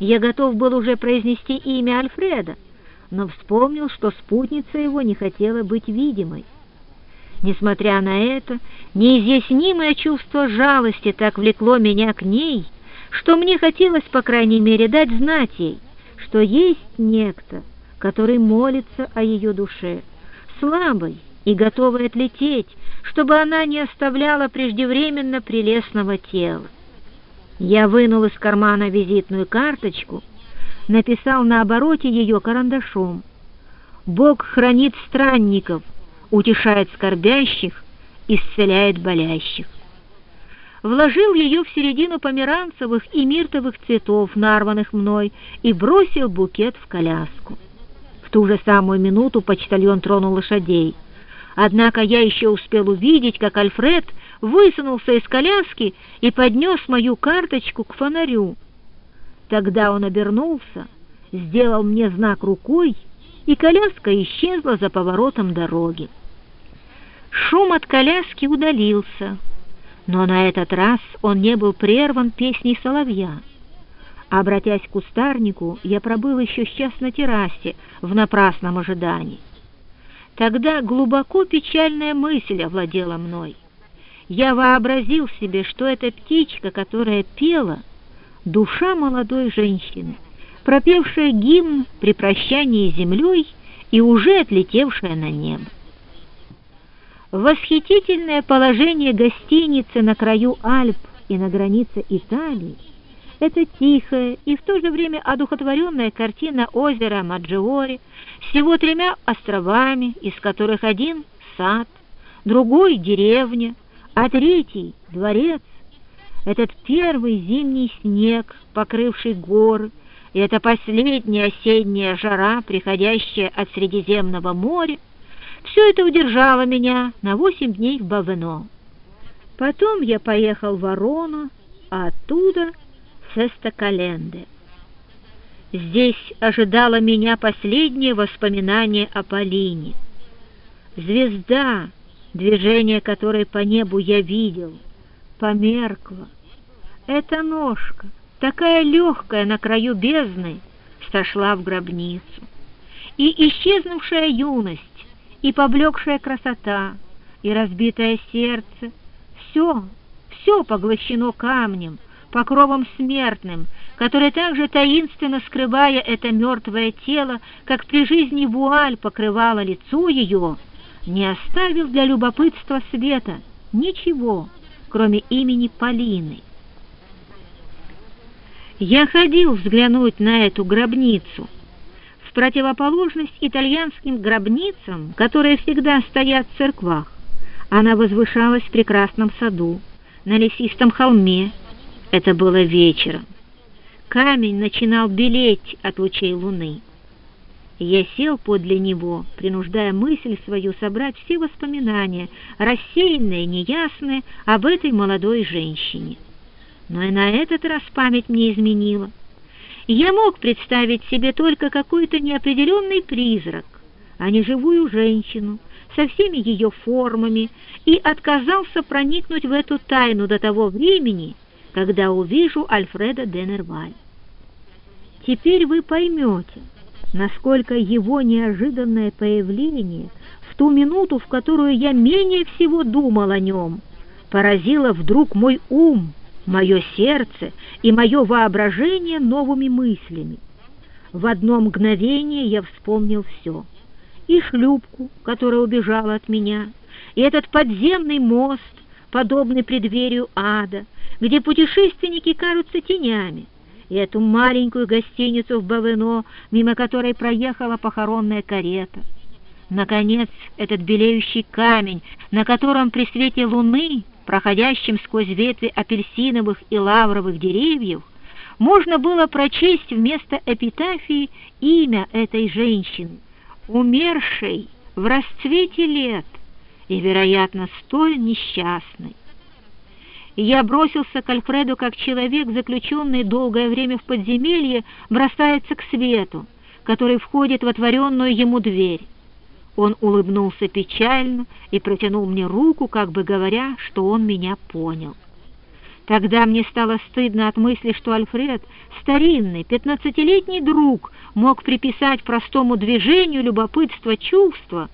Я готов был уже произнести имя Альфреда, но вспомнил, что спутница его не хотела быть видимой. Несмотря на это, неизъяснимое чувство жалости так влекло меня к ней, что мне хотелось, по крайней мере, дать знать ей, что есть некто, который молится о ее душе, слабой и готовой отлететь, чтобы она не оставляла преждевременно прелестного тела. Я вынул из кармана визитную карточку, написал на обороте ее карандашом. «Бог хранит странников, утешает скорбящих, исцеляет болящих». Вложил ее в середину померанцевых и миртовых цветов, нарванных мной, и бросил букет в коляску. В ту же самую минуту почтальон тронул лошадей. Однако я еще успел увидеть, как Альфред высунулся из коляски и поднес мою карточку к фонарю. Тогда он обернулся, сделал мне знак рукой, и коляска исчезла за поворотом дороги. Шум от коляски удалился, но на этот раз он не был прерван песней соловья. Обратясь к кустарнику, я пробыл еще час на террасе в напрасном ожидании. Тогда глубоко печальная мысль овладела мной — я вообразил себе, что эта птичка, которая пела, душа молодой женщины, пропевшая гимн при прощании с землей и уже отлетевшая на небо. Восхитительное положение гостиницы на краю Альп и на границе Италии — это тихая и в то же время одухотворенная картина озера Маджиори с всего тремя островами, из которых один — сад, другой — деревня, а третий — дворец. Этот первый зимний снег, покрывший горы, и эта последняя осенняя жара, приходящая от Средиземного моря, все это удержало меня на восемь дней в Бавено. Потом я поехал в Ворону, а оттуда в Сестокаленде. Здесь ожидало меня последнее воспоминание о Полине. Звезда, движение которой по небу я видел, померкло. Эта ножка, такая легкая на краю бездны, сошла в гробницу. И исчезнувшая юность, и поблекшая красота, и разбитое сердце, все, все поглощено камнем, покровом смертным, который также таинственно скрывая это мертвое тело, как при жизни вуаль покрывала лицо ее, не оставил для любопытства света ничего, кроме имени Полины. Я ходил взглянуть на эту гробницу, в противоположность итальянским гробницам, которые всегда стоят в церквах. Она возвышалась в прекрасном саду, на лесистом холме. Это было вечером. Камень начинал белеть от лучей луны. Я сел подле него, принуждая мысль свою собрать все воспоминания, рассеянные, неясные, об этой молодой женщине. Но и на этот раз память мне изменила. Я мог представить себе только какой-то неопределенный призрак, а не живую женщину, со всеми ее формами, и отказался проникнуть в эту тайну до того времени, когда увижу Альфреда Денерваль. Теперь вы поймете, насколько его неожиданное появление в ту минуту, в которую я менее всего думал о нем, поразило вдруг мой ум, мое сердце и мое воображение новыми мыслями. В одно мгновение я вспомнил все. И шлюпку, которая убежала от меня, и этот подземный мост, подобный преддверию ада, где путешественники кажутся тенями, и эту маленькую гостиницу в Бавено, мимо которой проехала похоронная карета. Наконец, этот белеющий камень, на котором при свете луны, проходящем сквозь ветви апельсиновых и лавровых деревьев, можно было прочесть вместо эпитафии имя этой женщины, умершей в расцвете лет и, вероятно, столь несчастной я бросился к Альфреду как человек, заключенный долгое время в подземелье, бросается к свету, который входит в отворенную ему дверь. Он улыбнулся печально и протянул мне руку, как бы говоря, что он меня понял. Тогда мне стало стыдно от мысли, что Альфред, старинный, пятнадцатилетний друг, мог приписать простому движению любопытства чувства,